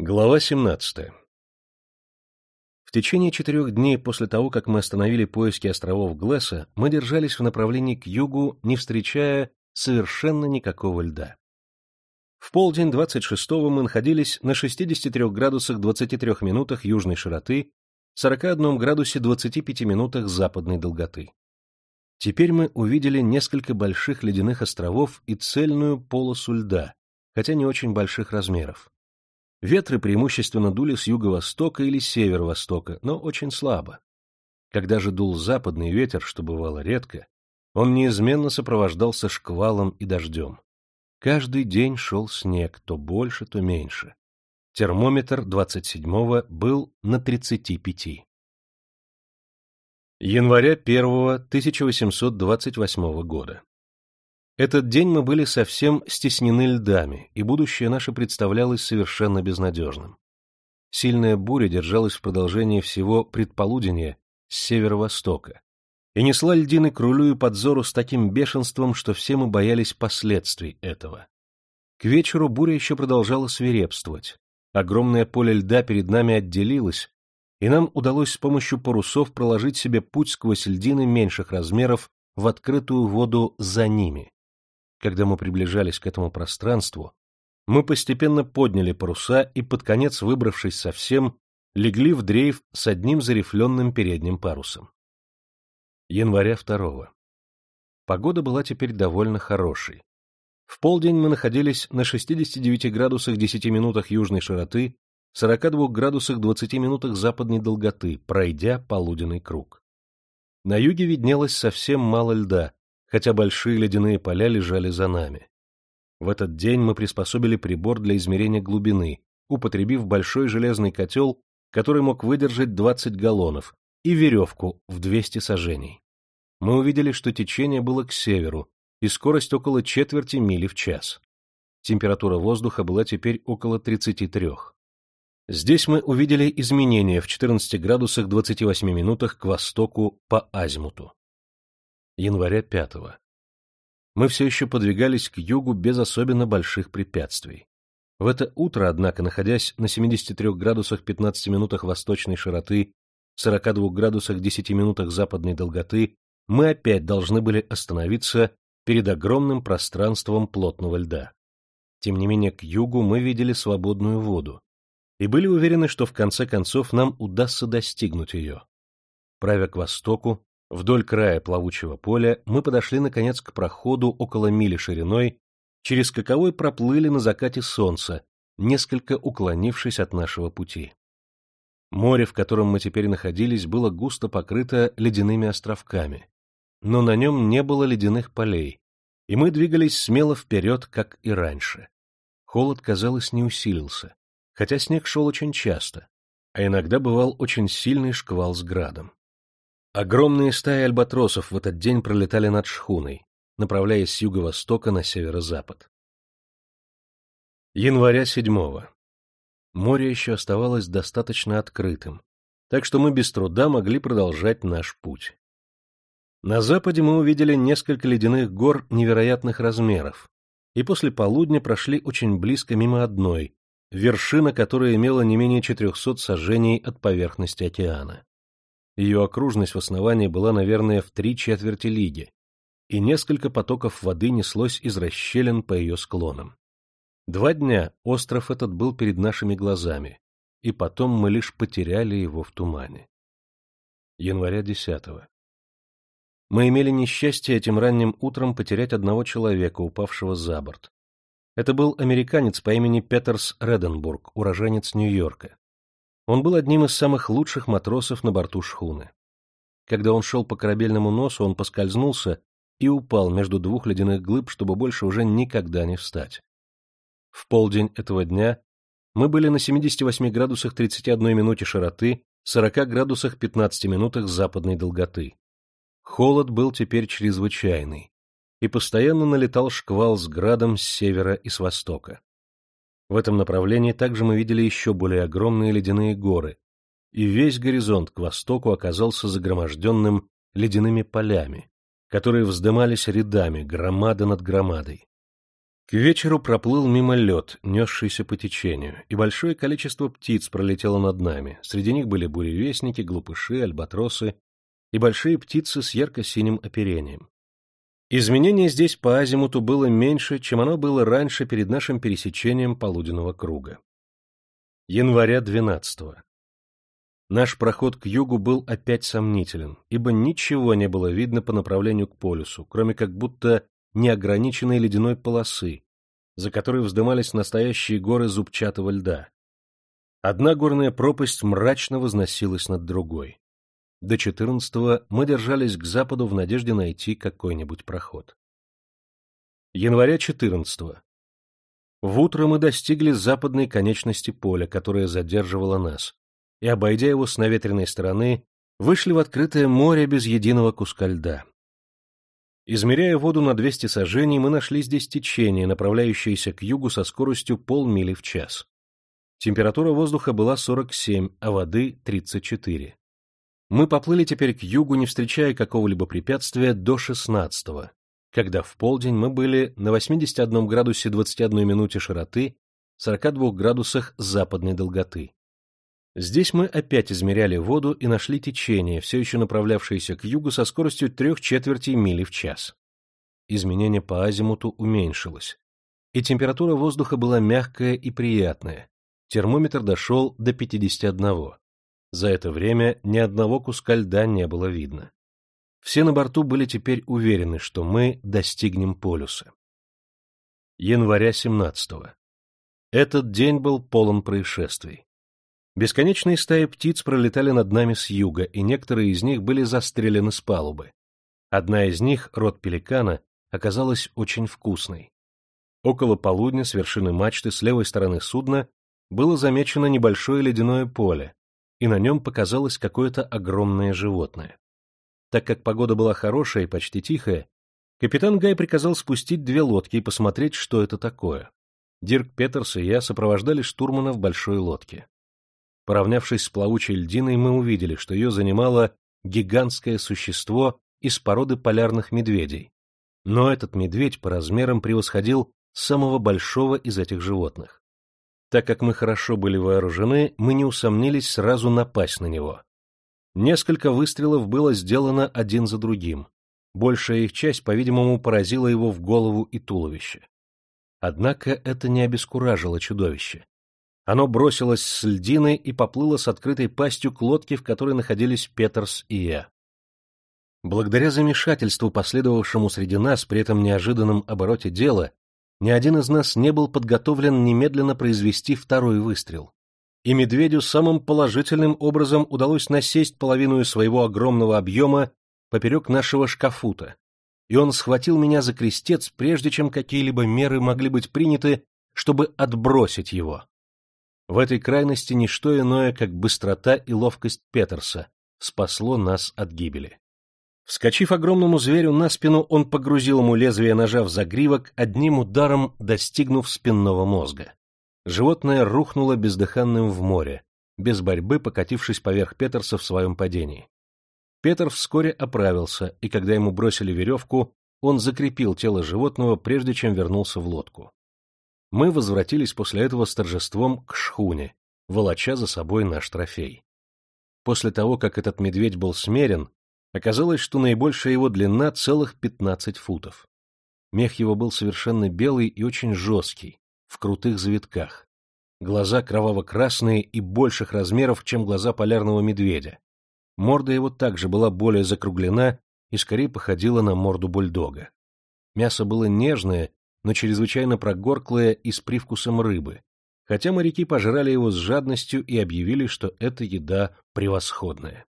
Глава 17. В течение четырех дней после того, как мы остановили поиски островов Глесса, мы держались в направлении к югу, не встречая совершенно никакого льда. В полдень 26-го мы находились на 63 градусах 23 минутах южной широты, 41 градусе 25 минутах западной долготы. Теперь мы увидели несколько больших ледяных островов и цельную полосу льда, хотя не очень больших размеров. Ветры преимущественно дули с юго-востока или северо-востока, но очень слабо. Когда же дул западный ветер, что бывало редко, он неизменно сопровождался шквалом и дождем. Каждый день шел снег, то больше, то меньше. Термометр 27-го был на 35. Января 1 1828 года. Этот день мы были совсем стеснены льдами, и будущее наше представлялось совершенно безнадежным. Сильная буря держалась в продолжении всего предполудения с северо-востока и несла льдины к рулю и подзору с таким бешенством, что все мы боялись последствий этого. К вечеру буря еще продолжала свирепствовать. Огромное поле льда перед нами отделилось, и нам удалось с помощью парусов проложить себе путь сквозь льдины меньших размеров в открытую воду за ними. Когда мы приближались к этому пространству, мы постепенно подняли паруса и, под конец выбравшись совсем, легли в дрейф с одним зарифленным передним парусом. Января 2. Погода была теперь довольно хорошей. В полдень мы находились на 69 градусах 10 минутах южной широты, 42 градусах 20 минутах западной долготы, пройдя полуденный круг. На юге виднелось совсем мало льда, хотя большие ледяные поля лежали за нами. В этот день мы приспособили прибор для измерения глубины, употребив большой железный котел, который мог выдержать 20 галлонов, и веревку в 200 сажений. Мы увидели, что течение было к северу, и скорость около четверти мили в час. Температура воздуха была теперь около 33. Здесь мы увидели изменения в 14 градусах 28 минутах к востоку по азимуту января 5 -го. Мы все еще подвигались к югу без особенно больших препятствий. В это утро, однако, находясь на 73 градусах 15 минутах восточной широты, 42 градусах 10 минутах западной долготы, мы опять должны были остановиться перед огромным пространством плотного льда. Тем не менее, к югу мы видели свободную воду и были уверены, что в конце концов нам удастся достигнуть ее. Правя к востоку, Вдоль края плавучего поля мы подошли, наконец, к проходу около мили шириной, через каковой проплыли на закате солнца, несколько уклонившись от нашего пути. Море, в котором мы теперь находились, было густо покрыто ледяными островками, но на нем не было ледяных полей, и мы двигались смело вперед, как и раньше. Холод, казалось, не усилился, хотя снег шел очень часто, а иногда бывал очень сильный шквал с градом. Огромные стаи альбатросов в этот день пролетали над шхуной, направляясь с юго-востока на северо-запад. Января 7 Море еще оставалось достаточно открытым, так что мы без труда могли продолжать наш путь. На западе мы увидели несколько ледяных гор невероятных размеров, и после полудня прошли очень близко мимо одной, вершина которой имела не менее 400 сажений от поверхности океана. Ее окружность в основании была, наверное, в три четверти лиги, и несколько потоков воды неслось из расщелин по ее склонам. Два дня остров этот был перед нашими глазами, и потом мы лишь потеряли его в тумане. Января 10 Мы имели несчастье этим ранним утром потерять одного человека, упавшего за борт. Это был американец по имени Петерс Реденбург, уроженец Нью-Йорка. Он был одним из самых лучших матросов на борту шхуны. Когда он шел по корабельному носу, он поскользнулся и упал между двух ледяных глыб, чтобы больше уже никогда не встать. В полдень этого дня мы были на 78 градусах 31 минуте широты, 40 градусах 15 минутах западной долготы. Холод был теперь чрезвычайный, и постоянно налетал шквал с градом с севера и с востока. В этом направлении также мы видели еще более огромные ледяные горы, и весь горизонт к востоку оказался загроможденным ледяными полями, которые вздымались рядами, громада над громадой. К вечеру проплыл мимо лед, несшийся по течению, и большое количество птиц пролетело над нами. Среди них были буревестники, глупыши, альбатросы и большие птицы с ярко-синим оперением. Изменение здесь по азимуту было меньше, чем оно было раньше перед нашим пересечением полуденного круга. Января 12 -го. Наш проход к югу был опять сомнителен, ибо ничего не было видно по направлению к полюсу, кроме как будто неограниченной ледяной полосы, за которой вздымались настоящие горы зубчатого льда. Одна горная пропасть мрачно возносилась над другой. До 14-го мы держались к западу в надежде найти какой-нибудь проход. Января 14-го. В утро мы достигли западной конечности поля, которое задерживало нас, и, обойдя его с наветренной стороны, вышли в открытое море без единого куска льда. Измеряя воду на 200 сажений, мы нашли здесь течение, направляющееся к югу со скоростью полмили в час. Температура воздуха была 47, а воды — 34. Мы поплыли теперь к югу, не встречая какого-либо препятствия, до 16 когда в полдень мы были на 81 градусе 21 минуте широты, 42 градусах западной долготы. Здесь мы опять измеряли воду и нашли течение, все еще направлявшееся к югу со скоростью трех четвертей мили в час. Изменение по азимуту уменьшилось, и температура воздуха была мягкая и приятная. Термометр дошел до 51. За это время ни одного куска льда не было видно. Все на борту были теперь уверены, что мы достигнем полюса. Января 17 -го. Этот день был полон происшествий. Бесконечные стаи птиц пролетали над нами с юга, и некоторые из них были застрелены с палубы. Одна из них, род пеликана, оказалась очень вкусной. Около полудня с вершины мачты с левой стороны судна было замечено небольшое ледяное поле, и на нем показалось какое-то огромное животное. Так как погода была хорошая и почти тихая, капитан Гай приказал спустить две лодки и посмотреть, что это такое. Дирк Петерс и я сопровождали штурмана в большой лодке. Поравнявшись с плавучей льдиной, мы увидели, что ее занимало гигантское существо из породы полярных медведей. Но этот медведь по размерам превосходил самого большого из этих животных. Так как мы хорошо были вооружены, мы не усомнились сразу напасть на него. Несколько выстрелов было сделано один за другим. Большая их часть, по-видимому, поразила его в голову и туловище. Однако это не обескуражило чудовище. Оно бросилось с льдины и поплыло с открытой пастью к лодке, в которой находились Петерс и я. Благодаря замешательству, последовавшему среди нас при этом неожиданном обороте дела, ни один из нас не был подготовлен немедленно произвести второй выстрел и медведю самым положительным образом удалось насесть половину своего огромного объема поперек нашего шкафута, и он схватил меня за крестец, прежде чем какие-либо меры могли быть приняты, чтобы отбросить его. В этой крайности ничто иное, как быстрота и ловкость Петерса, спасло нас от гибели. Вскочив огромному зверю на спину, он погрузил ему лезвие ножа в загривок, одним ударом достигнув спинного мозга. Животное рухнуло бездыханным в море, без борьбы покатившись поверх Петерса в своем падении. Петр вскоре оправился, и когда ему бросили веревку, он закрепил тело животного, прежде чем вернулся в лодку. Мы возвратились после этого с торжеством к шхуне, волоча за собой наш трофей. После того, как этот медведь был смерен, оказалось, что наибольшая его длина целых пятнадцать футов. Мех его был совершенно белый и очень жесткий, в крутых завитках. Глаза кроваво-красные и больших размеров, чем глаза полярного медведя. Морда его также была более закруглена и скорее походила на морду бульдога. Мясо было нежное, но чрезвычайно прогорклое и с привкусом рыбы, хотя моряки пожрали его с жадностью и объявили, что эта еда превосходная.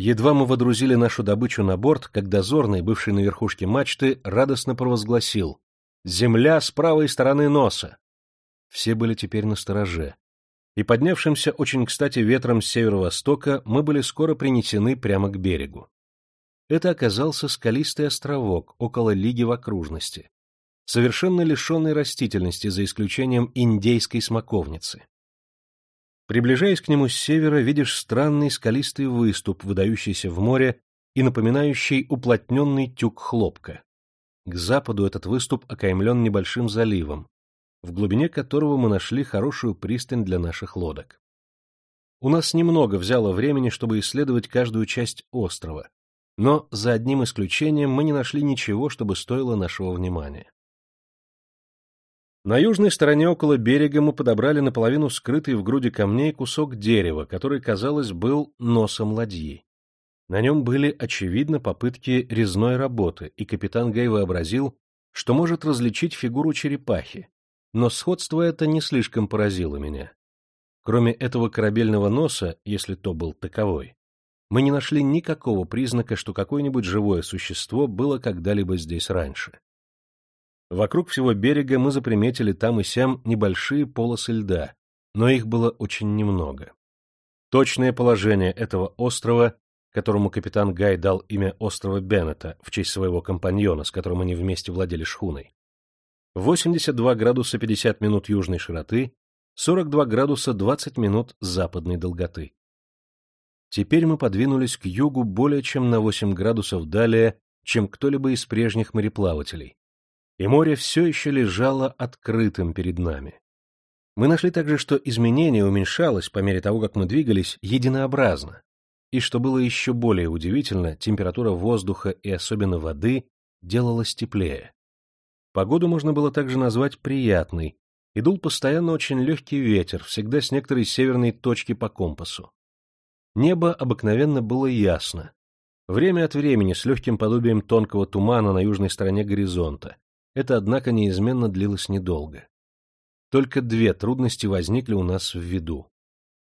Едва мы водрузили нашу добычу на борт, как дозорный, бывший на верхушке мачты, радостно провозгласил Земля с правой стороны носа. Все были теперь на стороже. И поднявшимся очень кстати ветром с северо-востока мы были скоро принесены прямо к берегу. Это оказался скалистый островок около лиги в окружности, совершенно лишенный растительности за исключением индейской смоковницы. Приближаясь к нему с севера, видишь странный скалистый выступ, выдающийся в море и напоминающий уплотненный тюк хлопка. К западу этот выступ окаймлен небольшим заливом, в глубине которого мы нашли хорошую пристань для наших лодок. У нас немного взяло времени, чтобы исследовать каждую часть острова, но за одним исключением мы не нашли ничего, чтобы стоило нашего внимания. На южной стороне около берега мы подобрали наполовину скрытый в груди камней кусок дерева, который, казалось, был носом ладьи. На нем были, очевидно, попытки резной работы, и капитан Гей вообразил, что может различить фигуру черепахи, но сходство это не слишком поразило меня. Кроме этого корабельного носа, если то был таковой, мы не нашли никакого признака, что какое-нибудь живое существо было когда-либо здесь раньше. Вокруг всего берега мы заприметили там и сям небольшие полосы льда, но их было очень немного. Точное положение этого острова которому капитан Гай дал имя острова Беннета в честь своего компаньона, с которым они вместе владели шхуной. 82 градуса 50 минут южной широты, 42 градуса 20 минут западной долготы. Теперь мы подвинулись к югу более чем на 8 градусов далее, чем кто-либо из прежних мореплавателей, и море все еще лежало открытым перед нами. Мы нашли также, что изменение уменьшалось по мере того, как мы двигались, единообразно, и, что было еще более удивительно, температура воздуха и особенно воды делалась теплее. Погоду можно было также назвать приятной, и дул постоянно очень легкий ветер, всегда с некоторой северной точки по компасу. Небо обыкновенно было ясно. Время от времени с легким подобием тонкого тумана на южной стороне горизонта. Это, однако, неизменно длилось недолго. Только две трудности возникли у нас в виду.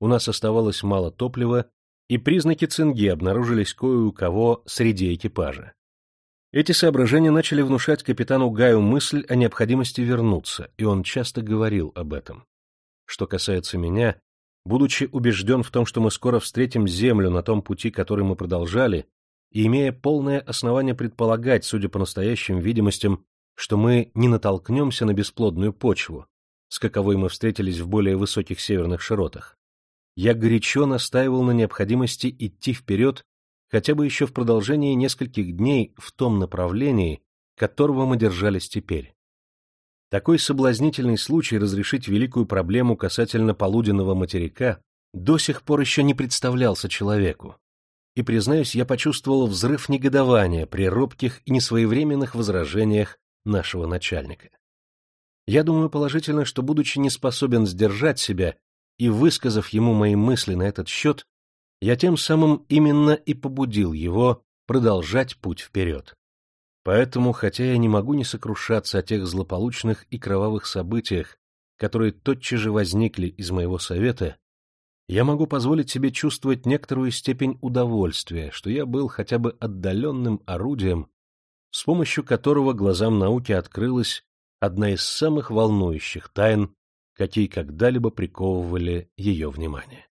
У нас оставалось мало топлива, и признаки цинги обнаружились кое у кого среди экипажа. Эти соображения начали внушать капитану Гаю мысль о необходимости вернуться, и он часто говорил об этом. Что касается меня, будучи убежден в том, что мы скоро встретим землю на том пути, который мы продолжали, и имея полное основание предполагать, судя по настоящим видимостям, что мы не натолкнемся на бесплодную почву, с каковой мы встретились в более высоких северных широтах, я горячо настаивал на необходимости идти вперед хотя бы еще в продолжении нескольких дней в том направлении, которого мы держались теперь. Такой соблазнительный случай разрешить великую проблему касательно полуденного материка до сих пор еще не представлялся человеку. И, признаюсь, я почувствовал взрыв негодования при робких и несвоевременных возражениях нашего начальника. Я думаю положительно, что, будучи не способен сдержать себя и, высказав ему мои мысли на этот счет, я тем самым именно и побудил его продолжать путь вперед. Поэтому, хотя я не могу не сокрушаться о тех злополучных и кровавых событиях, которые тотчас же возникли из моего совета, я могу позволить себе чувствовать некоторую степень удовольствия, что я был хотя бы отдаленным орудием, с помощью которого глазам науки открылась одна из самых волнующих тайн какие когда-либо приковывали ее внимание.